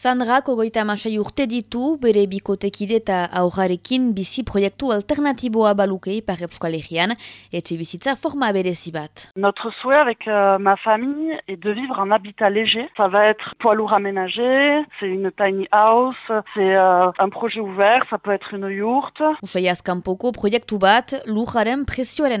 Sandra kogoita amasei urte ditu, bere bikotekide eta aurrarekin bizi proiektu alternatiboa balukei par Euskal Herrian, etxe bizitza forma berezi bat. Notre souhait avec euh, ma famille est de vivre en habitat léger. Ça va être poids lourd aménagé, c'est une tiny house, c'est euh, un projet ouvert, ça peut être une yourte. Proiektu bat,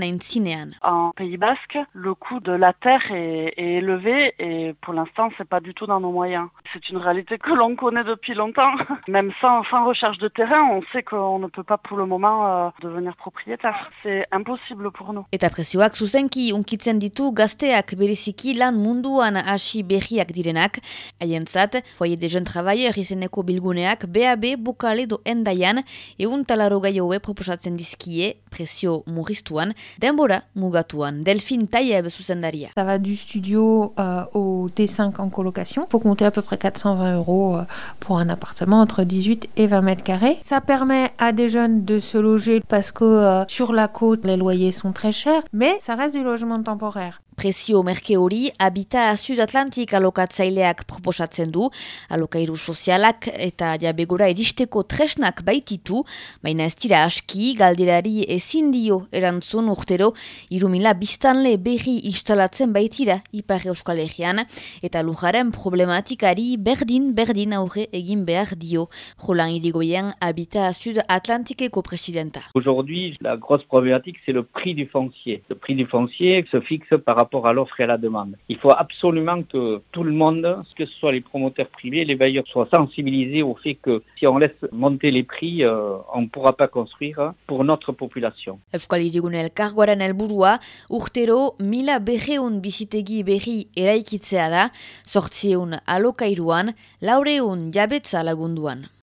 aintzinean. En Pays Basque, le coût de la terre est, est élevé et pour l'instant, c'est pas du tout dans nos moyens. C'est une réalité que l'on connaît depuis longtemps. Même sans, sans recherche de terrain, on sait qu'on ne peut pas pour le moment euh, devenir propriétaire. C'est impossible pour nous. Eta prezioak zuzenki unkitzen ditu gazteak bereziki lan munduan hasi berriak direnak. Haientzat, foie de jeune travailleur izeneko bilguneak BAB bukale do endaian egun talaro gaioe proposatzen dizkie prezio murriztuan, denbora mugatuan. Delphine Taieb zuzendaria. Ça va du studio euh, au T5 en colocation. Il faut compter à peu près 420 euros euh, pour un appartement entre 18 et 20 mètres carrés. Ça permet à des jeunes de se loger parce que euh, sur la côte, les loyers sont très chers, mais ça reste du logement temporaire. Prezio merke hori Habita Sud Atlantik alokatzaileak proposatzen du, alokairu sozialak eta jabegora iristeko tresnak baititu, baina ez dira aski galderari ezin dio erantzun urtero irumila biztanle berri instalatzen baitira Ipar Euskal Herrian eta lujaren problematikari berdin-berdin aurre egin behar dio. Roland Irigoyen Habita Sud Atlantikeko presidenta. Aujourd'hui, la grosse problématique, c'est le prix du foncier. Le prix du foncier se fixe par rapport à l'offre et à la demande. Il faut absolument que tout le monde, que ce soit les promoteurs privés, les bailleurs, soient sensibilisés au fait que si on laisse monter les prix, euh, on ne pourra pas construire pour notre population.